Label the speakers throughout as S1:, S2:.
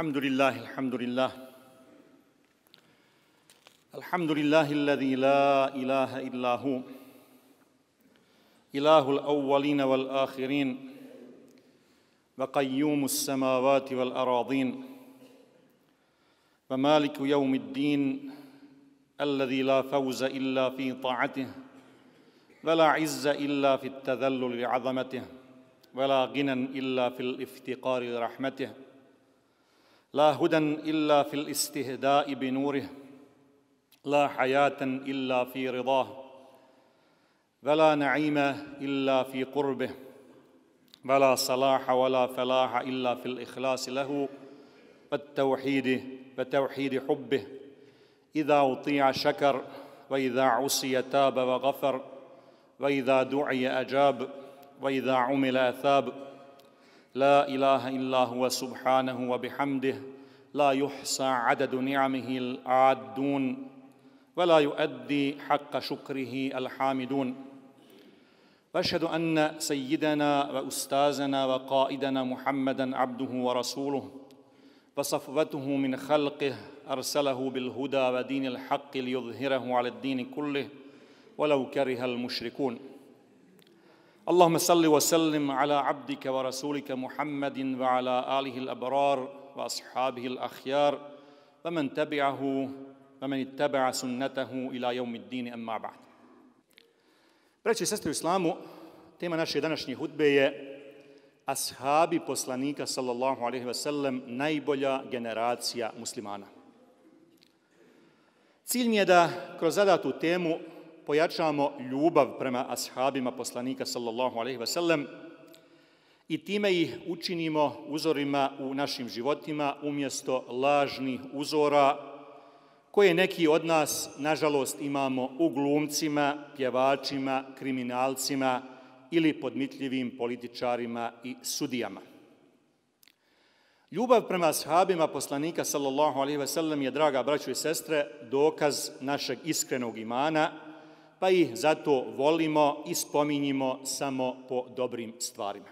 S1: الحمد لله الحمد لله الحمد لله الذي لا إله إلا هو. إله الأولين والآخرين. وقيوم السماوات والأراضين. ومالك يوم الدين. الذي لا فوز إلا في طاعته. ولا عز إلا في التذلل لعظمته. ولا غنى إلا في الافتقار لرحمته. لا هدى إلا في الاستهداء بنوره لا حياة إلا في رضاه ولا نعيم إلا في قربه ولا صلاح ولا فلاح إلا في الإخلاص له والتوحيد وتوحيد حبه. إذا أطيع شكر وإذا عصي تاب وغفر وإذا دعي أجاب وإذا عمل أثاب. لا إله إلا هو سبحانه وبحمده لا يحصى عدد نعمه العادون ولا يؤدي حق شكره الحامدون. وأشهد أن سيدنا وأستاذنا وقائدنا محمدا عبده ورسوله وصفوته من خلقه أرسله بالهدى ودين الحق ليظهره على الدين كله ولو كره المشركون. اللهم صل وسلم على عبدك ورسولك محمد وعلى اله الابرار واصحابه الاخيار ومن تبعه ومن اتبع سنته الى يوم الدين اما بعد Braći i sestre u islamu, tema naše današnje hudbe je ashabi poslanika sallallahu alaihi ve sellem najbolja generacija muslimana. Cilj mi je da kroz zadatu temu pojačamo ljubav prema ashabima poslanika sallallahu alaihi ve sellem i time ih učinimo uzorima u našim životima umjesto lažnih uzora koje neki od nas, nažalost, imamo u glumcima, pjevačima, kriminalcima ili podmitljivim političarima i sudijama. Ljubav prema ashabima poslanika, sallallahu alaihi ve sellem, je, draga braćo i sestre, dokaz našeg iskrenog imana, pa ih zato volimo i spominjimo samo po dobrim stvarima.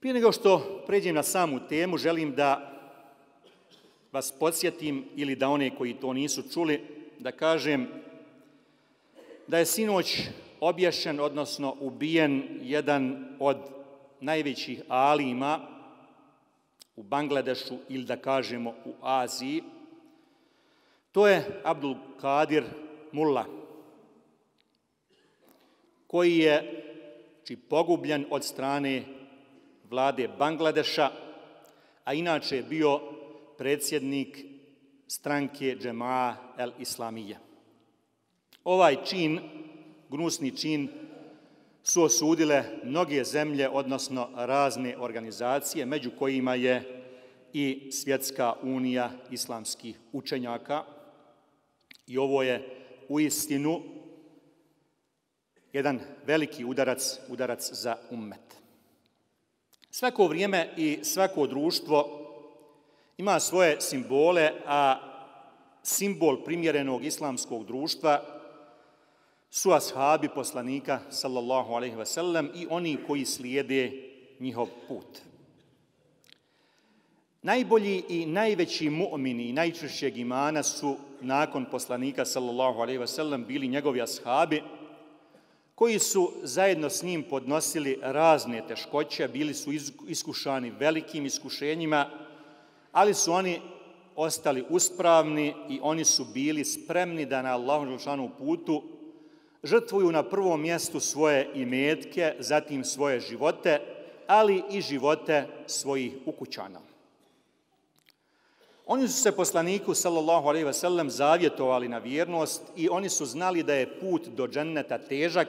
S1: Prije nego što pređem na samu temu, želim da vas podsjetim ili da one koji to nisu čuli, da kažem da je sinoć obješen, odnosno ubijen jedan od najvećih alima u Bangladešu ili da kažemo u Aziji. To je Abdul Kadir Mulla, koji je či pogubljen od strane vlade Bangladeša, a inače je bio predsjednik stranke Džemaa el Islamije. Ovaj čin, gnusni čin, su osudile mnoge zemlje, odnosno razne organizacije, među kojima je i Svjetska unija islamskih učenjaka. I ovo je u istinu jedan veliki udarac, udarac za ummet. Svako vrijeme i svako društvo ima svoje simbole, a simbol primjerenog islamskog društva su ashabi poslanika, sallallahu alaihi wasallam, i oni koji slijede njihov put. Najbolji i najveći mu'mini i najčešćeg imana su nakon poslanika, sallallahu alaihi sellem bili njegovi ashabi, koji su zajedno s njim podnosili razne teškoće, bili su iskušani velikim iskušenjima, ali su oni ostali uspravni i oni su bili spremni da na Allahom želšanu putu žrtvuju na prvom mjestu svoje imetke, zatim svoje živote, ali i živote svojih ukućana. Oni su se poslaniku, sallallahu alaihi ve sellem, zavjetovali na vjernost i oni su znali da je put do dženneta težak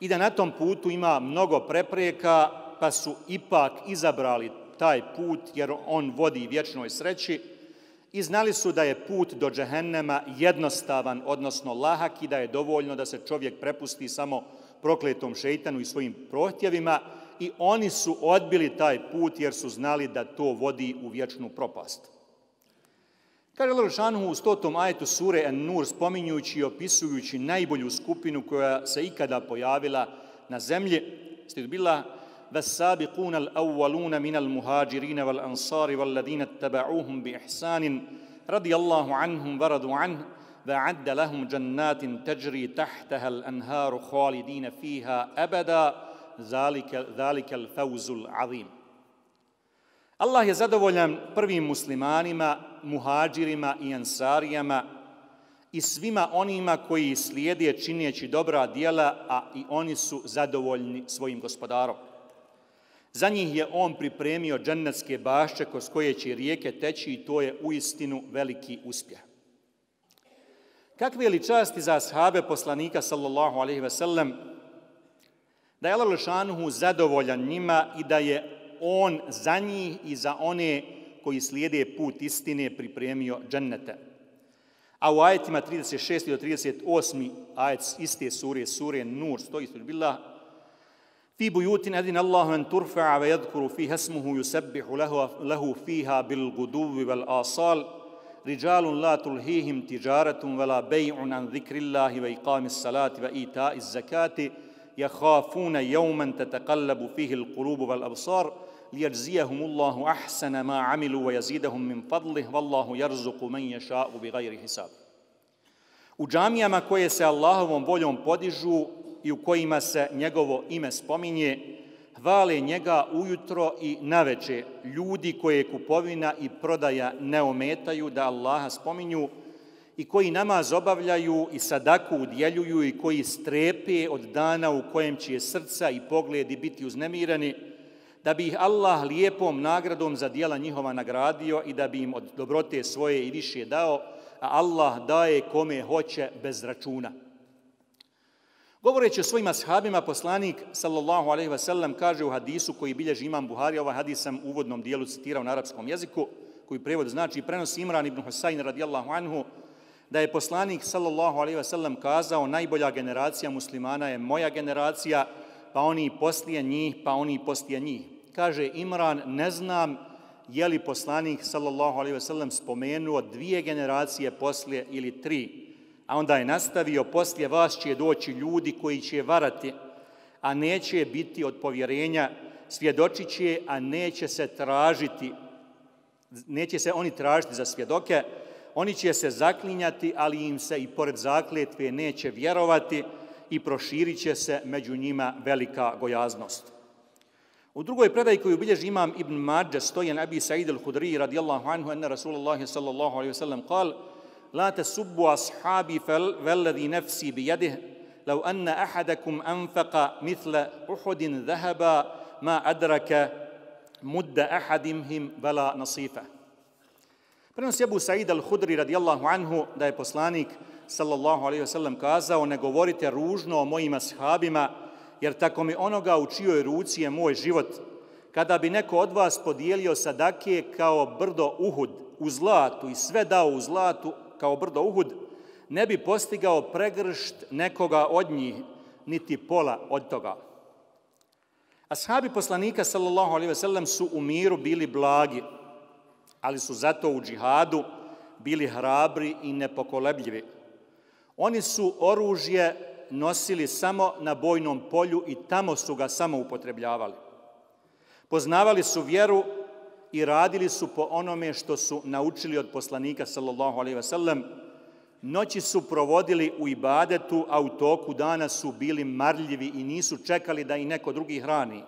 S1: i da na tom putu ima mnogo prepreka, pa su ipak izabrali taj put jer on vodi vječnoj sreći i znali su da je put do džehennema jednostavan, odnosno lahak i da je dovoljno da se čovjek prepusti samo prokletom šeitanu i svojim prohtjevima i oni su odbili taj put jer su znali da to vodi u vječnu propast. Kaže Allah Šanhu u stotom ajetu sure An-Nur spominjujući i opisujući najbolju skupinu koja se ikada pojavila na zemlji, ste bila والسابقون الأولون من المهاجرين والأنصار والذين اتبعوهم بإحسان رضي الله عنهم ورضوا عنه وعد لهم جنات تجري تحتها الأنهار خالدين فيها أبدا ذلك, ذلك الفوز العظيم Allah je zadovoljan prvim muslimanima, muhađirima i ansarijama i svima onima koji slijede činjeći dobra dijela, a i oni su zadovoljni svojim gospodarom. Za njih je on pripremio džennetske bašće kroz koje će rijeke teći i to je u istinu veliki uspjeh. Kakve li časti za ashabe poslanika sallallahu alaihi ve sellem da je Allah Lešanuhu zadovoljan njima i da je on za njih i za one koji slijede put istine pripremio džennete. A u ajetima 36. do 38. ajet iste sure, sure Nur, stoji sur bila. Fi bujutin adin Allahu an turfa'a ve yadkuru fi hasmuhu yusabbihu lehu, lehu fiha bil guduvi vel asal. Rijalun la tulhihim tijaratun vela bej'un an zikrillahi ve iqamis salati ve ita'iz zakati. Jahafuna jauman tatakallabu fihi l'kulubu vel absar, ليجزيهم الله أحسن ما عملوا ويزيدهم من فضله والله يرزق من يشاء بغير حساب U džamijama koje se Allahovom voljom podižu i u kojima se njegovo ime spominje, hvale njega ujutro i naveče ljudi koje kupovina i prodaja ne ometaju da Allaha spominju i koji namaz obavljaju i sadaku udjeljuju i koji strepe od dana u kojem će srca i pogledi biti uznemirani, da bi ih Allah lijepom nagradom za dijela njihova nagradio i da bi im od dobrote svoje i više dao, a Allah daje kome hoće bez računa. Govoreći o svojim ashabima, poslanik, sallallahu alaihi wasallam, kaže u hadisu koji bilježi imam Buhari, ovaj hadis sam u uvodnom dijelu citirao na arapskom jeziku, koji prevod znači prenosi Imran ibn Husayn radijallahu anhu, da je poslanik, sallallahu alaihi wasallam, kazao najbolja generacija muslimana je moja generacija, pa oni poslije njih, pa oni poslije njih. Kaže Imran, ne znam je li poslanik, sallallahu alaihi sellem spomenuo dvije generacije poslije ili tri. A onda je nastavio, poslije vas će doći ljudi koji će varati, a neće biti od povjerenja, svjedočit će, a neće se tražiti, neće se oni tražiti za svjedoke, oni će se zaklinjati, ali im se i pored zakletve neće vjerovati i proširit će se među njima velika gojaznost. U drugoj predaji koju bilježi imam Ibn Mađa stojen Abi Sa'id al-Hudri radijallahu anhu enne Rasulullah sallallahu alaihi wa sallam kal لا تسبوا أصحابي فالذي نفسي بيده لو أن أحدكم أنفق مثل أحد ذهبا ما أدرك مد أحدهم ولا نصيفه Prenosi Abu Sa'id al-Hudri radijallahu anhu da je poslanik sallallahu alaihi wasallam kazao ne govorite ružno o mojim ashabima jer tako mi onoga u čijoj ruci je moj život kada bi neko od vas podijelio sadake kao brdo Uhud u zlatu i sve dao u zlatu kao brdo Uhud, ne bi postigao pregršt nekoga od njih, niti pola od toga. Ashabi poslanika, sallallahu alaihi ve sellem, su u miru bili blagi, ali su zato u džihadu bili hrabri i nepokolebljivi. Oni su oružje nosili samo na bojnom polju i tamo su ga samo upotrebljavali. Poznavali su vjeru i radili su po onome što su naučili od poslanika sallallahu alejhi ve sellem. Noći su provodili u ibadetu, a u toku dana su bili marljivi i nisu čekali da i neko drugi hrani.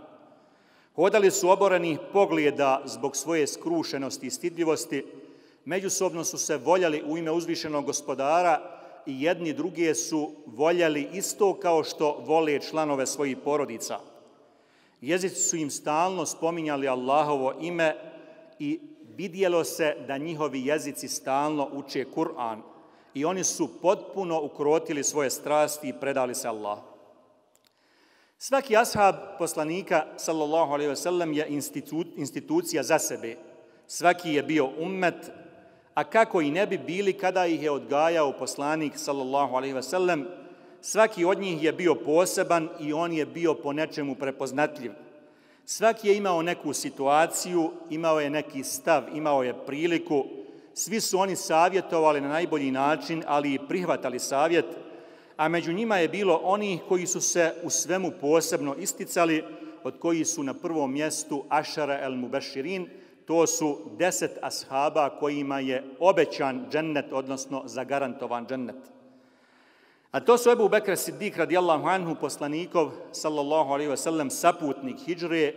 S1: Hodali su oborenih pogleda zbog svoje skrušenosti i stidljivosti, međusobno su se voljali u ime uzvišenog gospodara i jedni druge su voljali isto kao što vole članove svojih porodica. Jezici su im stalno spominjali Allahovo ime i vidjelo se da njihovi jezici stalno uče Kur'an i oni su potpuno ukrotili svoje strasti i predali se Allah. Svaki ashab poslanika, sallallahu alaihi ve sellem, je institut, institucija za sebe. Svaki je bio ummet, a kako i ne bi bili kada ih je odgajao poslanik, sallallahu alaihi wasallam, svaki od njih je bio poseban i on je bio po nečemu prepoznatljiv. Svaki je imao neku situaciju, imao je neki stav, imao je priliku. Svi su oni savjetovali na najbolji način, ali i prihvatali savjet, a među njima je bilo oni koji su se u svemu posebno isticali, od koji su na prvom mjestu Ašara el Mubashirin, to su deset ashaba kojima je obećan džennet, odnosno zagarantovan džennet. A to su Ebu Bekra Siddiq radijallahu anhu, poslanikov, sallallahu alaihi ve sellem, saputnik hijđre,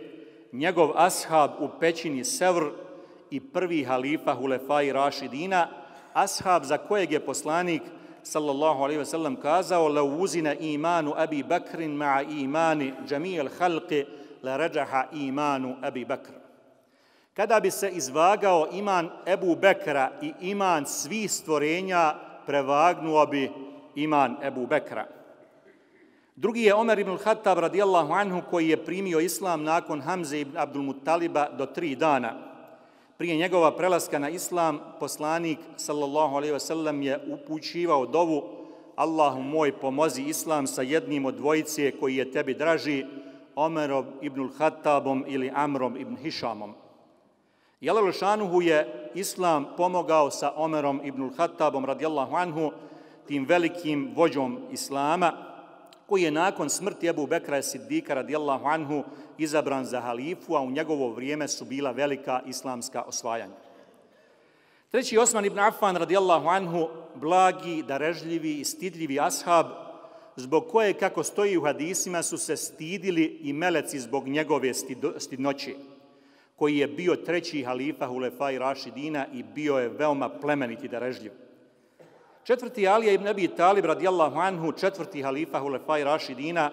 S1: njegov ashab u pećini Sevr i prvi halifa Hulefai Rašidina, ashab za kojeg je poslanik, sallallahu alaihi ve sellem, kazao, la uzina imanu Abi Bakrin ma'a imani džamijel halqi, la ređaha imanu Abi Bakr. Kada bi se izvagao iman Ebu Bekra i iman svih stvorenja, prevagnuo bi iman Ebu Bekra. Drugi je Omer ibn Khattab radijallahu anhu koji je primio islam nakon Hamze ibn Abdul Muttaliba do tri dana. Prije njegova prelaska na islam, poslanik sallallahu alaihi ve sellem je upućivao dovu Allahu moj pomozi islam sa jednim od dvojice koji je tebi draži, Omerom ibn Khattabom ili Amrom ibn Hišamom. Jalal Šanuhu je islam pomogao sa Omerom ibn Khattabom radijallahu anhu, tim velikim vođom Islama, koji je nakon smrti Ebu Bekra Siddika radijallahu anhu izabran za halifu, a u njegovo vrijeme su bila velika islamska osvajanja. Treći Osman ibn Affan radijallahu anhu, blagi, darežljivi i stidljivi ashab, zbog koje, kako stoji u hadisima, su se stidili i meleci zbog njegove stidnoće, koji je bio treći halifa Hulefa i Rašidina i bio je veoma plemenit i darežljiv. Četvrti Alija ibn Abi Talib radijallahu anhu, četvrti halifa Hulefaj Rašidina,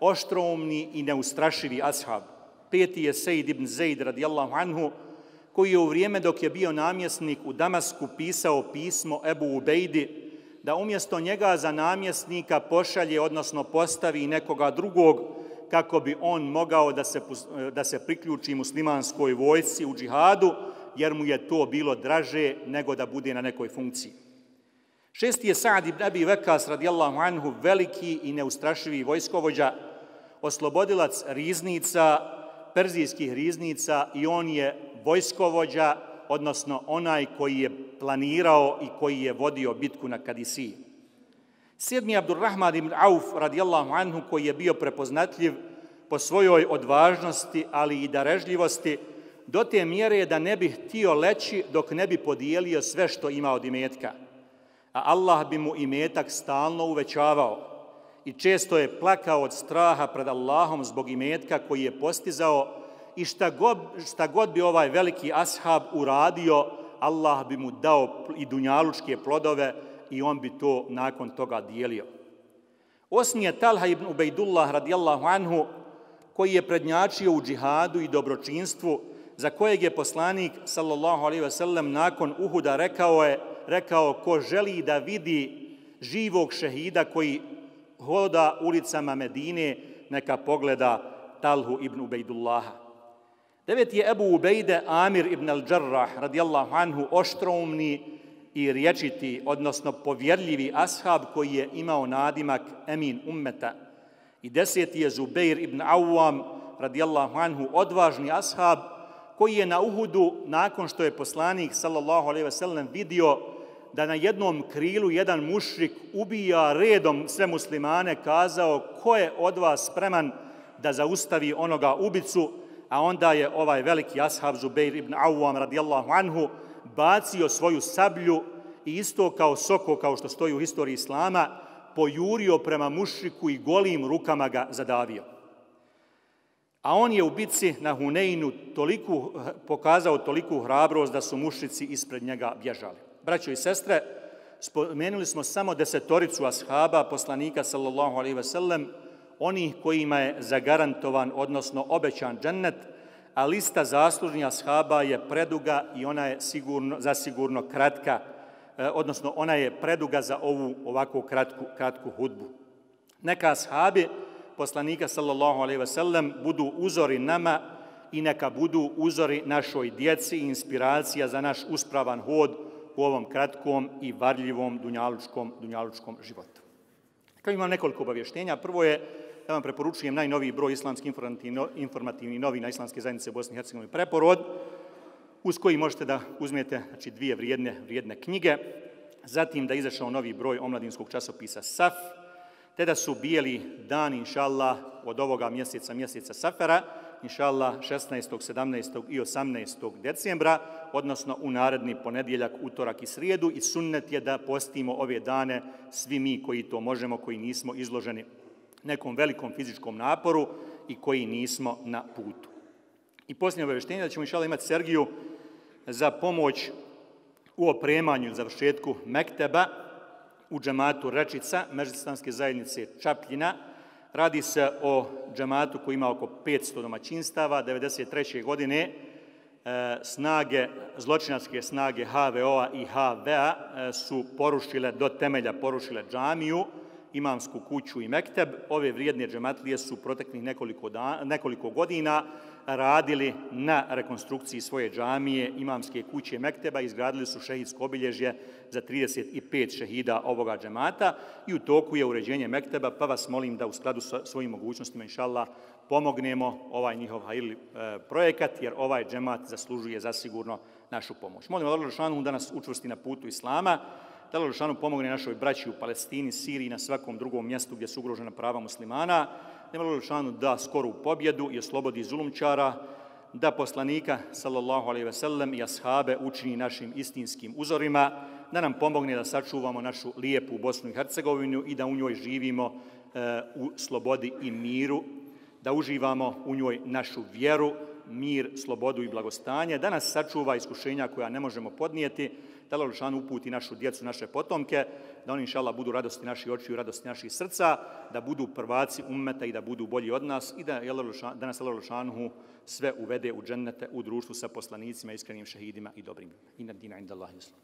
S1: oštroumni i neustrašivi ashab. Peti je Sejid ibn Zaid radijallahu anhu, koji je u vrijeme dok je bio namjesnik u Damasku pisao pismo Ebu Ubejdi, da umjesto njega za namjesnika pošalje, odnosno postavi nekoga drugog, kako bi on mogao da se, eh, da se priključi muslimanskoj vojci u džihadu, jer mu je to bilo draže nego da bude na nekoj funkciji. Šesti je Sa'd ibn Abi Vekas radijallahu anhu, veliki i neustrašivi vojskovođa, oslobodilac riznica, perzijskih riznica i on je vojskovođa, odnosno onaj koji je planirao i koji je vodio bitku na Kadisiji. Sedmi Abdurrahman ibn Auf radijallahu anhu, koji je bio prepoznatljiv po svojoj odvažnosti, ali i darežljivosti, do te mjere da ne bi htio leći dok ne bi podijelio sve što ima od imetka. A Allah bi mu imetak stalno uvećavao i često je plakao od straha pred Allahom zbog imetka koji je postizao i šta god, šta god bi ovaj veliki ashab uradio, Allah bi mu dao i dunjalučke plodove i on bi to nakon toga dijelio. Osmi je Talha ibn Ubejdullah radijallahu anhu, koji je prednjačio u džihadu i dobročinstvu, za kojeg je poslanik, sallallahu alaihi ve sellem, nakon Uhuda rekao je, rekao ko želi da vidi živog šehida koji hoda ulicama Medine, neka pogleda Talhu ibn Ubejdullaha. Devet je Ebu Ubejde Amir ibn al-Đarrah, radijallahu anhu, oštroumni i riječiti, odnosno povjerljivi ashab koji je imao nadimak Emin ummeta. I deseti je Zubeir ibn Awam, radijallahu anhu, odvažni ashab koji je na Uhudu, nakon što je poslanik, sallallahu alaihi ve sellem, vidio da na jednom krilu jedan mušrik ubija redom sve muslimane, kazao ko je od vas spreman da zaustavi onoga ubicu, a onda je ovaj veliki ashab Zubeir ibn Awam radijallahu anhu bacio svoju sablju i isto kao soko, kao što stoji u historiji Islama, pojurio prema mušriku i golim rukama ga zadavio. A on je u bitci na Huneinu toliku, pokazao toliku hrabrost da su mušici ispred njega bježali. Braćo i sestre, spomenuli smo samo desetoricu ashaba, poslanika sallallahu alaihi ve sellem, onih kojima je zagarantovan, odnosno obećan džennet, a lista zaslužnja ashaba je preduga i ona je sigurno, zasigurno kratka, e, odnosno ona je preduga za ovu ovakvu kratku, kratku hudbu. Neka ashabi poslanika sallallahu alaihi ve sellem budu uzori nama i neka budu uzori našoj djeci i inspiracija za naš uspravan hod u ovom kratkom i varljivom dunjalučkom, dunjalučkom životu. Kao imam nekoliko obavještenja. Prvo je, ja vam preporučujem najnoviji broj islamski informativni, novina Islamske zajednice Bosne i Hercegovine preporod, uz koji možete da uzmete znači, dvije vrijedne, vrijedne knjige. Zatim da izašao novi broj omladinskog časopisa SAF, te da su bijeli dani, inša Allah, od ovoga mjeseca, mjeseca Safera, inša Allah, 16., 17. i 18. decembra, odnosno u naredni ponedjeljak, utorak i srijedu i sunnet je da postimo ove dane svi mi koji to možemo, koji nismo izloženi nekom velikom fizičkom naporu i koji nismo na putu. I posljednje obaveštenje da ćemo inšala imati Sergiju za pomoć u opremanju i završetku Mekteba u džematu Rečica, Međustanske zajednice Čapljina. Radi se o džematu koji ima oko 500 domaćinstava. 1993. godine e, snage, zločinarske snage HVO-a i HVA e, su porušile, do temelja porušile džamiju, imamsku kuću i mekteb. Ove vrijedne džematlije su proteklih nekoliko, nekoliko godina radili na rekonstrukciji svoje džamije, imamske kuće Mekteba, izgradili su šehidsko obilježje za 35 šehida ovoga džemata i u toku je uređenje Mekteba, pa vas molim da u skladu sa svojim mogućnostima, inšallah, pomognemo ovaj njihov hajli e, projekat, jer ovaj džemat zaslužuje zasigurno našu pomoć. Molim Allah da nas učvrsti na putu Islama, da Allah pomogne našoj braći u Palestini, Siriji, na svakom drugom mjestu gdje su ugrožena prava muslimana, nema Lelšanu da skoru pobjedu i oslobodi zulumčara, da poslanika, sallallahu alaihi ve sellem, i ashabe učini našim istinskim uzorima, da nam pomogne da sačuvamo našu lijepu Bosnu i Hercegovinu i da u njoj živimo e, u slobodi i miru, da uživamo u njoj našu vjeru, mir, slobodu i blagostanje, da nas sačuva iskušenja koja ne možemo podnijeti, da Lalušan uputi našu djecu, naše potomke, da oni inšala budu radosti naši oči i radosti naših srca, da budu prvaci ummeta i da budu bolji od nas i da, da nas Lalušanhu sve uvede u džennete, u društvu sa poslanicima, iskrenim šehidima i dobrim. Inna dina inda Allah islam.